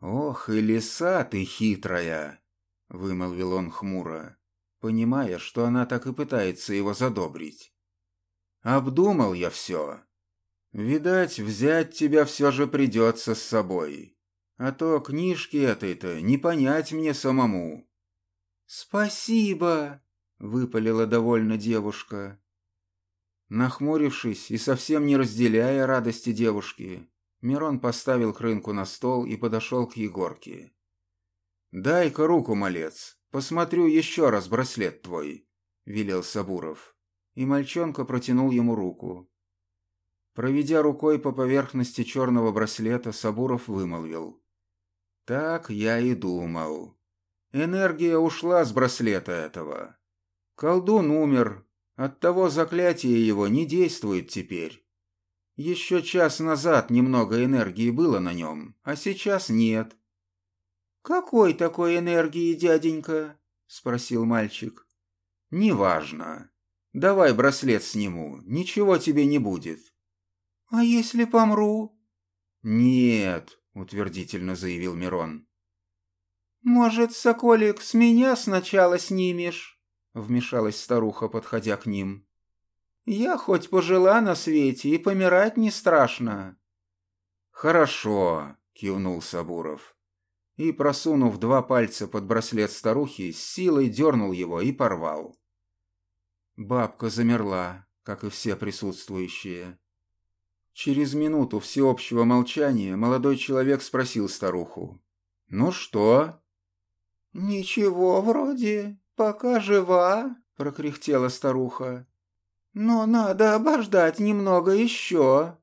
«Ох, и лиса ты хитрая!» — вымолвил он хмуро, понимая, что она так и пытается его задобрить. «Обдумал я все. Видать, взять тебя все же придется с собой, а то книжки этой-то не понять мне самому». «Спасибо!» — выпалила довольно девушка. Нахмурившись и совсем не разделяя радости девушки, Мирон поставил крынку на стол и подошел к Егорке. «Дай-ка руку, малец, посмотрю еще раз браслет твой», — велел Сабуров, и мальчонка протянул ему руку. Проведя рукой по поверхности черного браслета, Сабуров вымолвил. «Так я и думал. Энергия ушла с браслета этого. Колдун умер, оттого заклятие его не действует теперь. Еще час назад немного энергии было на нем, а сейчас нет». «Какой такой энергии, дяденька?» — спросил мальчик. «Неважно. Давай браслет сниму, ничего тебе не будет. «А если помру?» «Нет», — утвердительно заявил Мирон. «Может, Соколик, с меня сначала снимешь?» — вмешалась старуха, подходя к ним. «Я хоть пожила на свете, и помирать не страшно». «Хорошо», — кивнул Сабуров. И, просунув два пальца под браслет старухи, с силой дернул его и порвал. Бабка замерла, как и все присутствующие. Через минуту всеобщего молчания молодой человек спросил старуху. «Ну что?» «Ничего вроде, пока жива», — прокряхтела старуха. «Но надо обождать немного еще».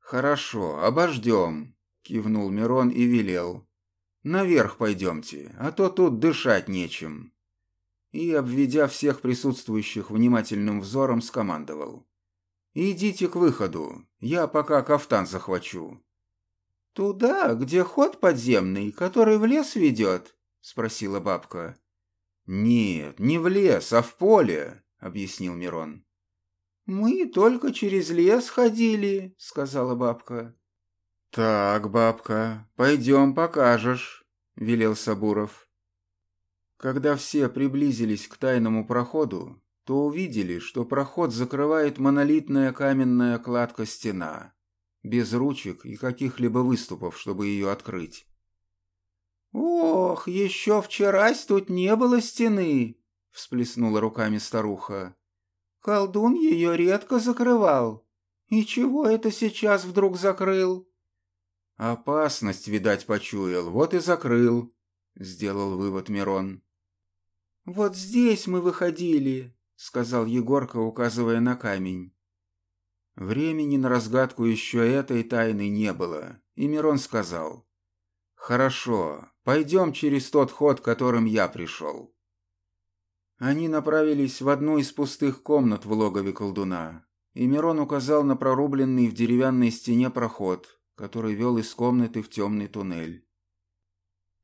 «Хорошо, обождем», — кивнул Мирон и велел. «Наверх пойдемте, а то тут дышать нечем». И, обведя всех присутствующих внимательным взором, скомандовал. «Идите к выходу, я пока кафтан захвачу». «Туда, где ход подземный, который в лес ведет?» — спросила бабка. «Нет, не в лес, а в поле», — объяснил Мирон. «Мы только через лес ходили», — сказала бабка. «Так, бабка, пойдем покажешь», — велел Сабуров. Когда все приблизились к тайному проходу, то увидели, что проход закрывает монолитная каменная кладка стена, без ручек и каких-либо выступов, чтобы ее открыть. «Ох, еще вчерась тут не было стены!» — всплеснула руками старуха. «Колдун ее редко закрывал. И чего это сейчас вдруг закрыл?» «Опасность, видать, почуял, вот и закрыл», — сделал вывод Мирон. «Вот здесь мы выходили», — сказал Егорка, указывая на камень. Времени на разгадку еще этой тайны не было, и Мирон сказал. «Хорошо, пойдем через тот ход, которым я пришел». Они направились в одну из пустых комнат в логове колдуна, и Мирон указал на прорубленный в деревянной стене проход, который вел из комнаты в темный туннель.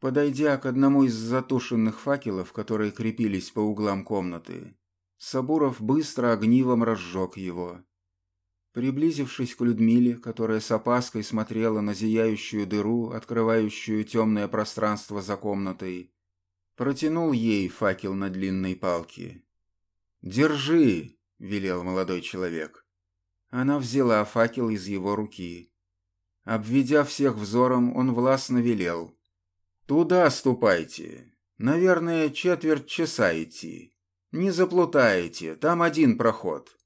Подойдя к одному из затушенных факелов, которые крепились по углам комнаты, Сабуров быстро огнивом разжег его. Приблизившись к Людмиле, которая с опаской смотрела на зияющую дыру, открывающую темное пространство за комнатой, протянул ей факел на длинной палке. «Держи!» — велел молодой человек. Она взяла факел из его руки. Обведя всех взором, он властно велел. «Туда ступайте. Наверное, четверть часа идти. Не заплутаете, там один проход.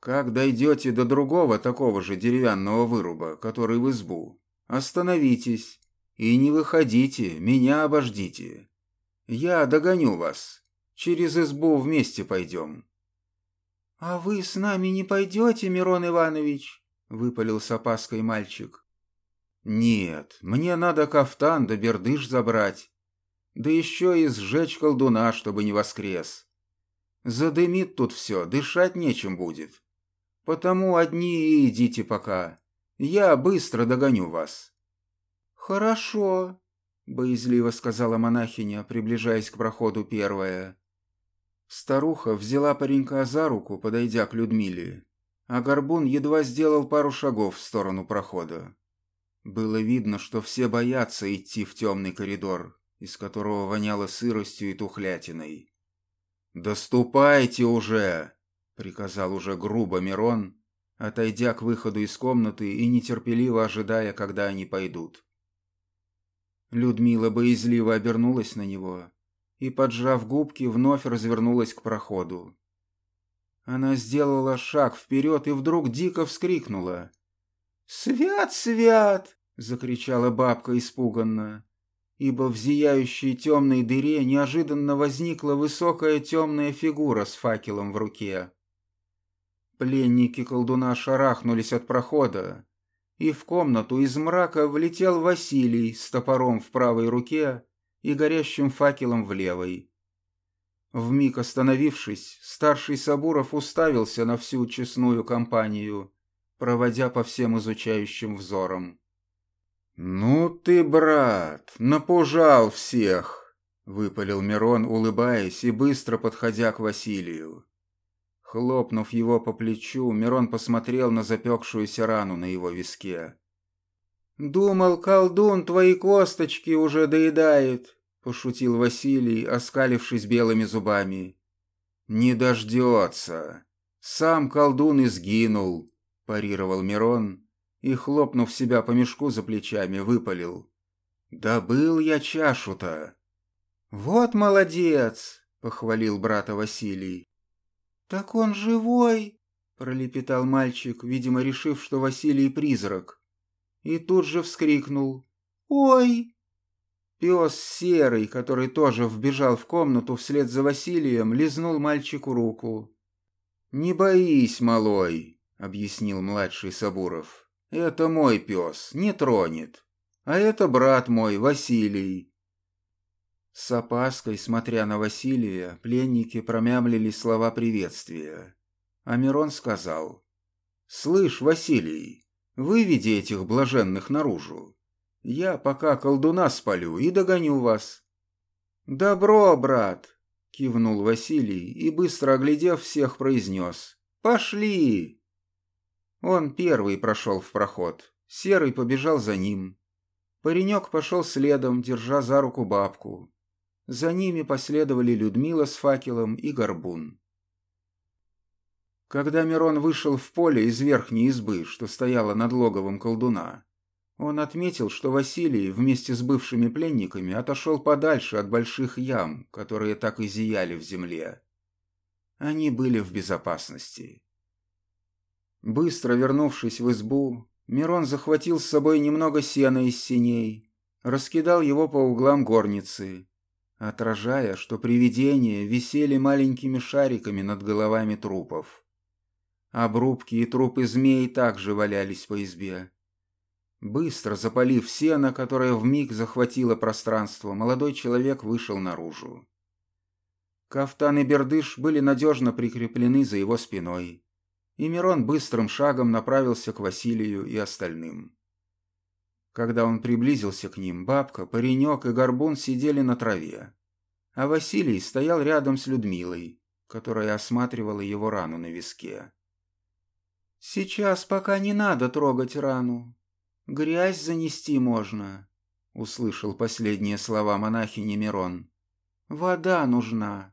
Как дойдете до другого такого же деревянного выруба, который в избу, остановитесь и не выходите, меня обождите. Я догоню вас. Через избу вместе пойдем». «А вы с нами не пойдете, Мирон Иванович?» — выпалил с опаской мальчик. «Нет, мне надо кафтан да бердыш забрать, да еще и сжечь колдуна, чтобы не воскрес. Задымит тут все, дышать нечем будет. Потому одни и идите пока. Я быстро догоню вас». «Хорошо», — боязливо сказала монахиня, приближаясь к проходу первая. Старуха взяла паренька за руку, подойдя к Людмиле, а Горбун едва сделал пару шагов в сторону прохода. Было видно, что все боятся идти в темный коридор, из которого воняло сыростью и тухлятиной. «Доступайте уже!» — приказал уже грубо Мирон, отойдя к выходу из комнаты и нетерпеливо ожидая, когда они пойдут. Людмила боязливо обернулась на него и, поджав губки, вновь развернулась к проходу. Она сделала шаг вперед и вдруг дико вскрикнула. «Свят, свят!» — закричала бабка испуганно ибо в зияющей темной дыре неожиданно возникла высокая темная фигура с факелом в руке. Пленники колдуна шарахнулись от прохода, и в комнату из мрака влетел Василий с топором в правой руке и горящим факелом в левой. Вмиг остановившись, старший Сабуров уставился на всю честную компанию, проводя по всем изучающим взорам. «Ну ты, брат, напужал всех!» — выпалил Мирон, улыбаясь и быстро подходя к Василию. Хлопнув его по плечу, Мирон посмотрел на запекшуюся рану на его виске. «Думал, колдун твои косточки уже доедает», — пошутил Василий, оскалившись белыми зубами. «Не дождется. Сам колдун и сгинул», — парировал Мирон, и, хлопнув себя по мешку за плечами, выпалил. «Добыл я чашу-то!» «Вот молодец!» — похвалил брата Василий. «Так он живой!» — пролепетал мальчик, видимо, решив, что Василий призрак. И тут же вскрикнул. «Ой!» Пес серый, который тоже вбежал в комнату вслед за Василием, лизнул мальчику руку. «Не боись, малой», — объяснил младший Сабуров. Это мой пес, не тронет. А это брат мой, Василий. С опаской, смотря на Василия, пленники промямлили слова приветствия. А Мирон сказал, «Слышь, Василий, выведи этих блаженных наружу. Я пока колдуна спалю и догоню вас». «Добро, брат!» — кивнул Василий и, быстро оглядев всех, произнес, «Пошли!» Он первый прошел в проход, Серый побежал за ним. Паренек пошел следом, держа за руку бабку. За ними последовали Людмила с факелом и Горбун. Когда Мирон вышел в поле из верхней избы, что стояла над логовом колдуна, он отметил, что Василий вместе с бывшими пленниками отошел подальше от больших ям, которые так и зияли в земле. Они были в безопасности. Быстро вернувшись в избу, Мирон захватил с собой немного сена из синей, раскидал его по углам горницы, отражая, что привидения висели маленькими шариками над головами трупов. Обрубки и трупы змей также валялись по избе. Быстро запалив сено, которое вмиг захватило пространство, молодой человек вышел наружу. Кафтан и бердыш были надежно прикреплены за его спиной и Мирон быстрым шагом направился к Василию и остальным. Когда он приблизился к ним, бабка, паренек и горбун сидели на траве, а Василий стоял рядом с Людмилой, которая осматривала его рану на виске. «Сейчас пока не надо трогать рану. Грязь занести можно», — услышал последние слова монахини Мирон. «Вода нужна».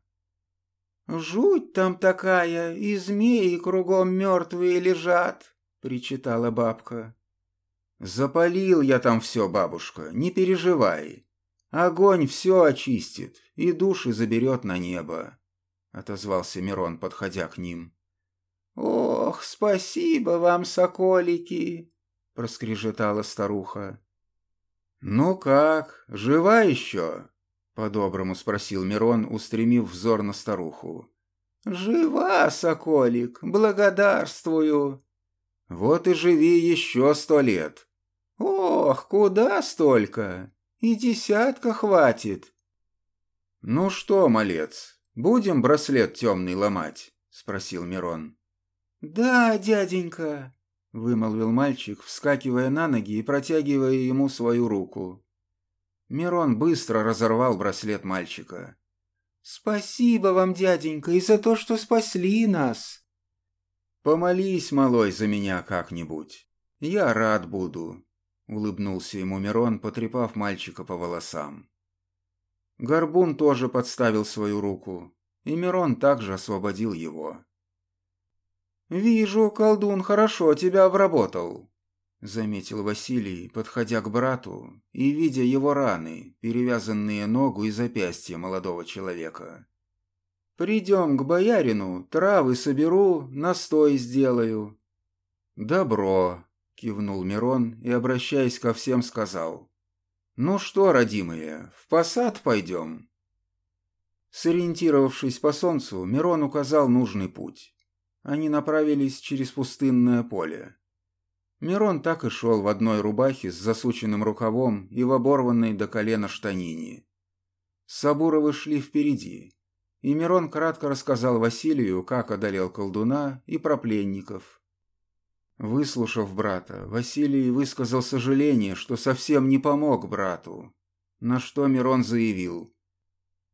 «Жуть там такая, и змеи кругом мертвые лежат», — причитала бабка. «Запалил я там все, бабушка, не переживай. Огонь все очистит и души заберет на небо», — отозвался Мирон, подходя к ним. «Ох, спасибо вам, соколики!» — проскрежетала старуха. «Ну как, жива еще?» По-доброму спросил Мирон, устремив взор на старуху. «Жива, соколик, благодарствую!» «Вот и живи еще сто лет!» «Ох, куда столько? И десятка хватит!» «Ну что, малец, будем браслет темный ломать?» — спросил Мирон. «Да, дяденька!» — вымолвил мальчик, вскакивая на ноги и протягивая ему свою руку. Мирон быстро разорвал браслет мальчика. «Спасибо вам, дяденька, и за то, что спасли нас!» «Помолись, малой, за меня как-нибудь. Я рад буду», — улыбнулся ему Мирон, потрепав мальчика по волосам. Горбун тоже подставил свою руку, и Мирон также освободил его. «Вижу, колдун хорошо тебя обработал», — заметил Василий, подходя к брату и видя его раны, перевязанные ногу и запястье молодого человека. «Придем к боярину, травы соберу, настой сделаю». «Добро», — кивнул Мирон и, обращаясь ко всем, сказал. «Ну что, родимые, в посад пойдем?» Сориентировавшись по солнцу, Мирон указал нужный путь. они направились через пустынное поле. Мирон так и шел в одной рубахе с засученным рукавом и в оборванной до колена штанине. Сабуровы шли впереди, и Мирон кратко рассказал Василию, как одолел колдуна и про пленников. Выслушав брата, Василий высказал сожаление, что совсем не помог брату, на что Мирон заявил.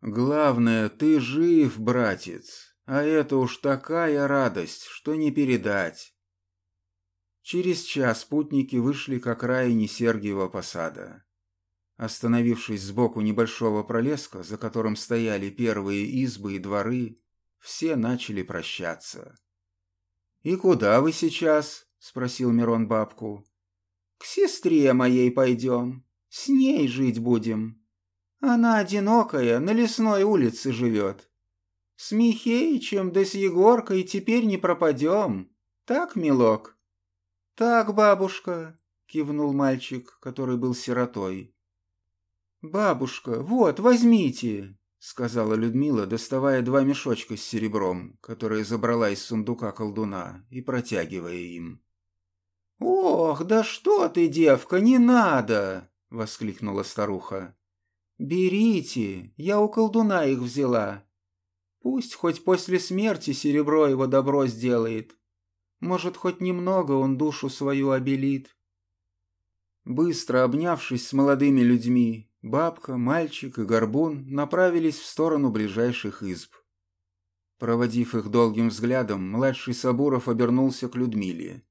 «Главное, ты жив, братец, а это уж такая радость, что не передать». Через час путники вышли к окраине Сергиева посада. Остановившись сбоку небольшого пролеска, за которым стояли первые избы и дворы, все начали прощаться. «И куда вы сейчас?» — спросил Мирон бабку. «К сестре моей пойдем, с ней жить будем. Она одинокая, на лесной улице живет. С Михеичем да с Егоркой теперь не пропадем. Так, милок?» «Так, бабушка», — кивнул мальчик, который был сиротой. «Бабушка, вот, возьмите!» — сказала Людмила, доставая два мешочка с серебром, которые забрала из сундука колдуна, и протягивая им. «Ох, да что ты, девка, не надо!» — воскликнула старуха. «Берите, я у колдуна их взяла. Пусть хоть после смерти серебро его добро сделает. Может, хоть немного он душу свою обелит». Быстро обнявшись с молодыми людьми, Бабка, мальчик и горбун направились в сторону ближайших изб. Проводив их долгим взглядом, младший Сабуров обернулся к Людмиле.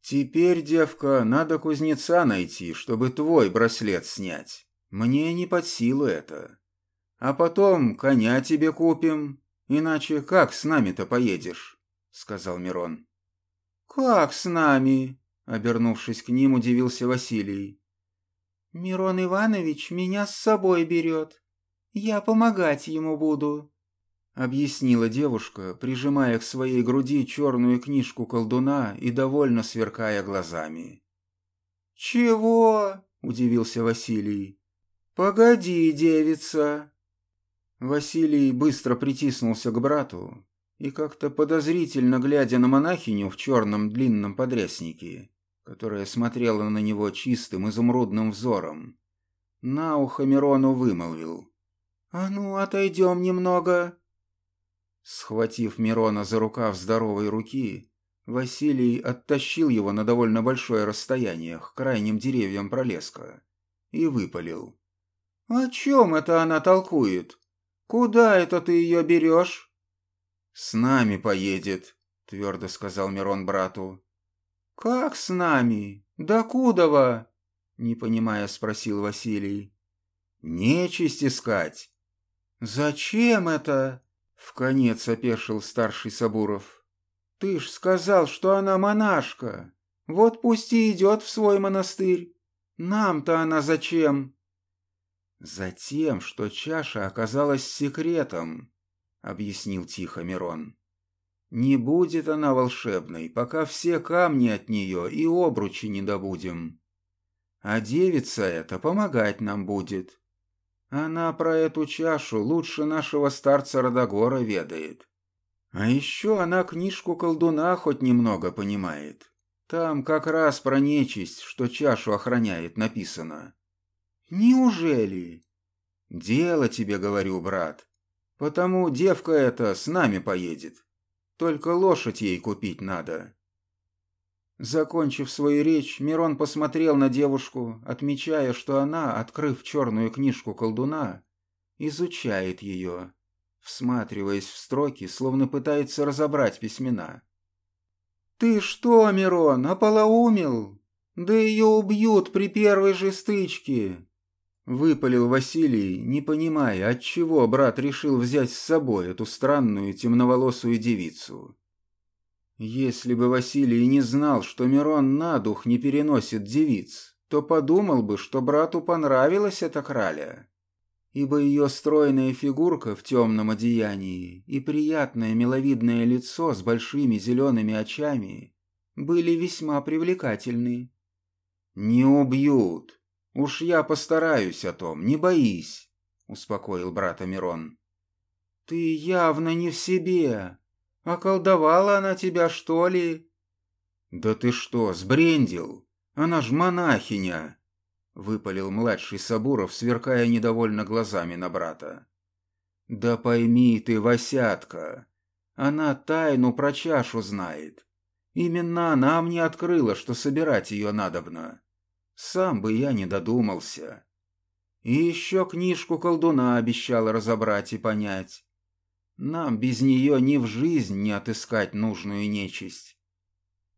«Теперь, девка, надо кузнеца найти, чтобы твой браслет снять. Мне не под силу это. А потом коня тебе купим, иначе как с нами-то поедешь?» — сказал Мирон. «Как с нами?» — обернувшись к ним, удивился Василий. «Мирон Иванович меня с собой берет. Я помогать ему буду», — объяснила девушка, прижимая к своей груди черную книжку колдуна и довольно сверкая глазами. «Чего?» — удивился Василий. «Погоди, девица!» Василий быстро притиснулся к брату и, как-то подозрительно глядя на монахиню в черном длинном подряснике, которая смотрела на него чистым изумрудным взором. На ухо Мирону вымолвил. «А ну, отойдем немного!» Схватив Мирона за рукав здоровой руки, Василий оттащил его на довольно большое расстояние к крайним деревьям пролеска и выпалил. «О чем это она толкует? Куда это ты ее берешь?» «С нами поедет», — твердо сказал Мирон брату. «Как с нами? Да кудова?» Не понимая, спросил Василий. «Нечисть искать». «Зачем это?» В конец опешил старший Сабуров. «Ты ж сказал, что она монашка. Вот пусть и идет в свой монастырь. Нам-то она зачем?» «Затем, что чаша оказалась секретом», — объяснил тихо Мирон. Не будет она волшебной, пока все камни от нее и обручи не добудем. А девица эта помогать нам будет. Она про эту чашу лучше нашего старца Родогора ведает. А еще она книжку колдуна хоть немного понимает. Там как раз про нечисть, что чашу охраняет, написано. Неужели? Дело тебе, говорю, брат. Потому девка эта с нами поедет. Только лошадь ей купить надо». Закончив свою речь, Мирон посмотрел на девушку, отмечая, что она, открыв черную книжку колдуна, изучает ее, всматриваясь в строки, словно пытается разобрать письмена. «Ты что, Мирон, ополоумел? Да ее убьют при первой же стычке!» Выпалил Василий, не понимая, отчего брат решил взять с собой эту странную темноволосую девицу. Если бы Василий не знал, что Мирон на дух не переносит девиц, то подумал бы, что брату понравилась эта краля, ибо ее стройная фигурка в темном одеянии и приятное миловидное лицо с большими зелеными очами были весьма привлекательны. «Не убьют!» «Уж я постараюсь о том, не боись», — успокоил брата Мирон. «Ты явно не в себе. Околдовала она тебя, что ли?» «Да ты что, сбрендил? Она ж монахиня!» — выпалил младший Сабуров, сверкая недовольно глазами на брата. «Да пойми ты, Васятка, она тайну про чашу знает. Именно она мне открыла, что собирать ее надобно. Сам бы я не додумался. И еще книжку колдуна обещала разобрать и понять. Нам без нее ни в жизнь не отыскать нужную нечисть.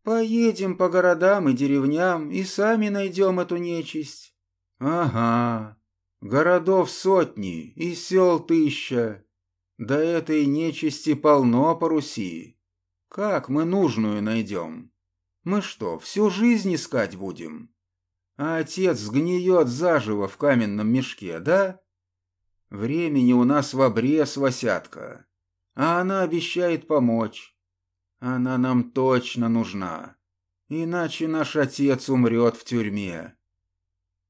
Поедем по городам и деревням и сами найдем эту нечисть. Ага, городов сотни и сел тысяча. Да этой нечисти полно по Руси. Как мы нужную найдем? Мы что, всю жизнь искать будем? А отец сгниет заживо в каменном мешке, да? Времени у нас в обрез, Васятка. А она обещает помочь. Она нам точно нужна. Иначе наш отец умрет в тюрьме.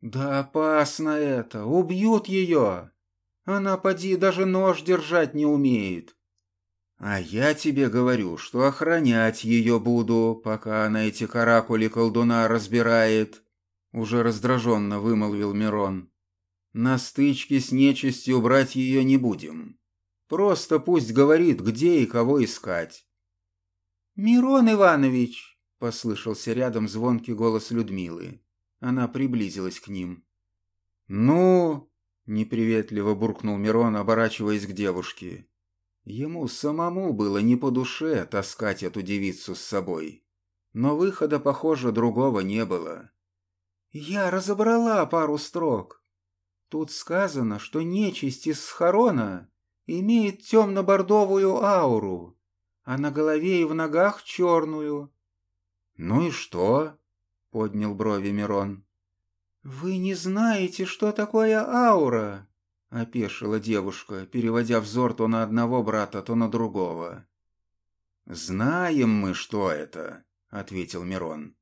Да опасно это, убьют ее. Она, поди, даже нож держать не умеет. А я тебе говорю, что охранять ее буду, пока она эти каракули колдуна разбирает. Уже раздраженно вымолвил Мирон. На стычке с нечистью брать ее не будем. Просто пусть говорит, где и кого искать. «Мирон Иванович!» — послышался рядом звонкий голос Людмилы. Она приблизилась к ним. «Ну?» — неприветливо буркнул Мирон, оборачиваясь к девушке. Ему самому было не по душе таскать эту девицу с собой. Но выхода, похоже, другого не было. «Я разобрала пару строк. Тут сказано, что нечисть из схорона имеет темно-бордовую ауру, а на голове и в ногах черную. «Ну и что?» — поднял брови Мирон. «Вы не знаете, что такое аура?» — опешила девушка, переводя взор то на одного брата, то на другого. «Знаем мы, что это», — ответил Мирон.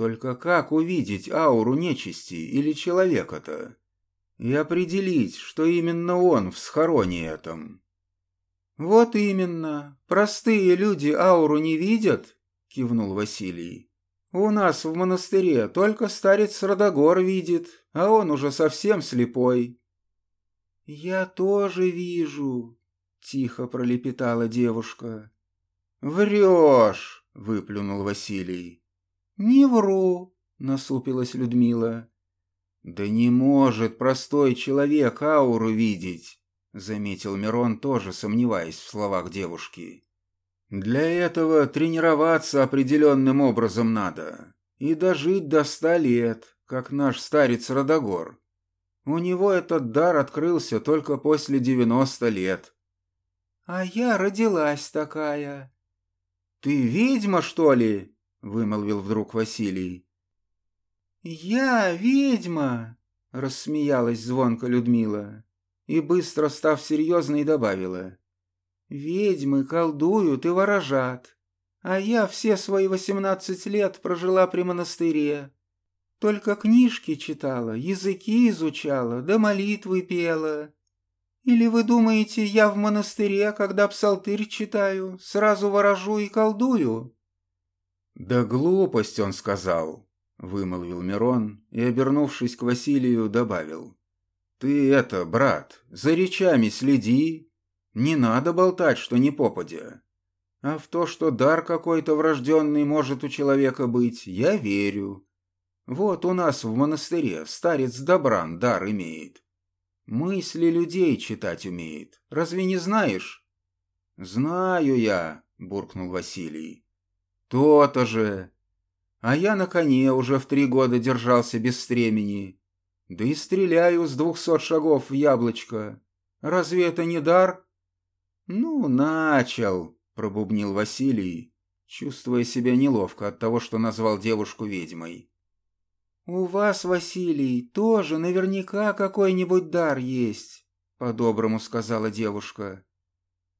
«Только как увидеть ауру нечисти или человека-то? И определить, что именно он в схороне этом?» «Вот именно. Простые люди ауру не видят?» — кивнул Василий. «У нас в монастыре только старец Родогор видит, а он уже совсем слепой». «Я тоже вижу», — тихо пролепетала девушка. «Врешь!» — выплюнул Василий. «Не вру», — насупилась Людмила. «Да не может простой человек ауру видеть. — заметил Мирон, тоже сомневаясь в словах девушки. «Для этого тренироваться определенным образом надо и дожить до ста лет, как наш старец Родогор. У него этот дар открылся только после девяносто лет». «А я родилась такая». «Ты ведьма, что ли?» — вымолвил вдруг Василий. «Я ведьма!» — рассмеялась звонко Людмила и, быстро став серьезной, добавила. «Ведьмы колдуют и ворожат, а я все свои восемнадцать лет прожила при монастыре. Только книжки читала, языки изучала, да молитвы пела. Или вы думаете, я в монастыре, когда псалтырь читаю, сразу ворожу и колдую?» «Да глупость он сказал», — вымолвил Мирон и, обернувшись к Василию, добавил. «Ты это, брат, за речами следи. Не надо болтать, что не попадя. А в то, что дар какой-то врожденный может у человека быть, я верю. Вот у нас в монастыре старец Добран дар имеет. Мысли людей читать умеет. Разве не знаешь?» «Знаю я», — буркнул Василий. «То-то же. А я на коне уже в три года держался без стремени. Да и стреляю с двухсот шагов в яблочко. Разве это не дар? Ну, начал, пробубнил Василий, чувствуя себя неловко от того, что назвал девушку ведьмой. У вас, Василий, тоже наверняка какой-нибудь дар есть, по-доброму сказала девушка.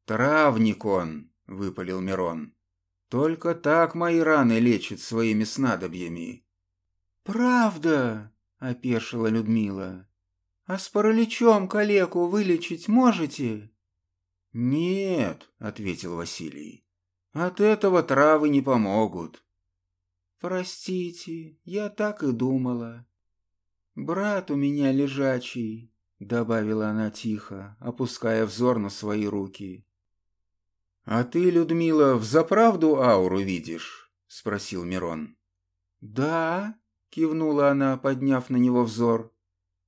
Травник он, выпалил Мирон. Только так мои раны лечит своими снадобьями. Правда? — опешила Людмила. «А с параличом калеку вылечить можете?» «Нет», — ответил Василий. От этого травы не помогут. Простите, я так и думала. Брат у меня лежачий, добавила она тихо, опуская взор на свои руки. А ты, Людмила, в заправду ауру видишь? спросил Мирон. Да, кивнула она, подняв на него взор.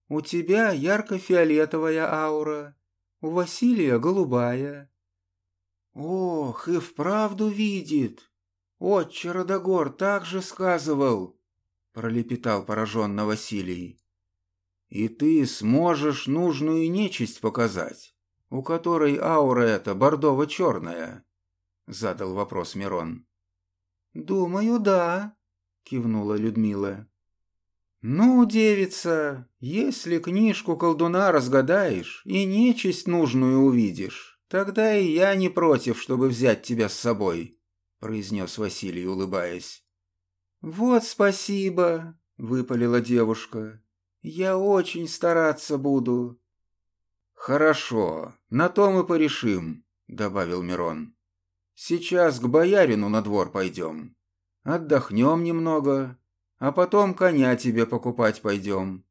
У тебя ярко-фиолетовая аура, у Василия голубая. Ох, и вправду видит. Отче Родогор так же сказывал, пролепетал пораженно Василий. И ты сможешь нужную нечисть показать, у которой аура эта бордово-черная? Задал вопрос Мирон. Думаю, да, кивнула Людмила. «Ну, девица, если книжку колдуна разгадаешь и нечисть нужную увидишь, тогда и я не против, чтобы взять тебя с собой», — произнес Василий, улыбаясь. «Вот спасибо», — выпалила девушка. «Я очень стараться буду». «Хорошо, на то мы порешим», — добавил Мирон. «Сейчас к боярину на двор пойдем. Отдохнем немного, а потом коня тебе покупать пойдем.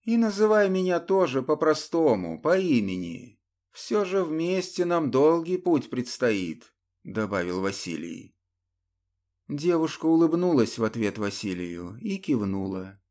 И называй меня тоже по-простому, по имени. Все же вместе нам долгий путь предстоит», — добавил Василий. Девушка улыбнулась в ответ Василию и кивнула.